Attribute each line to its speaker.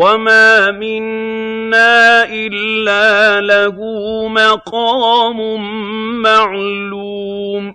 Speaker 1: وَمَا مِنَّا إِلَّا لَهُ مَقَامٌ مَّعْلُومٌ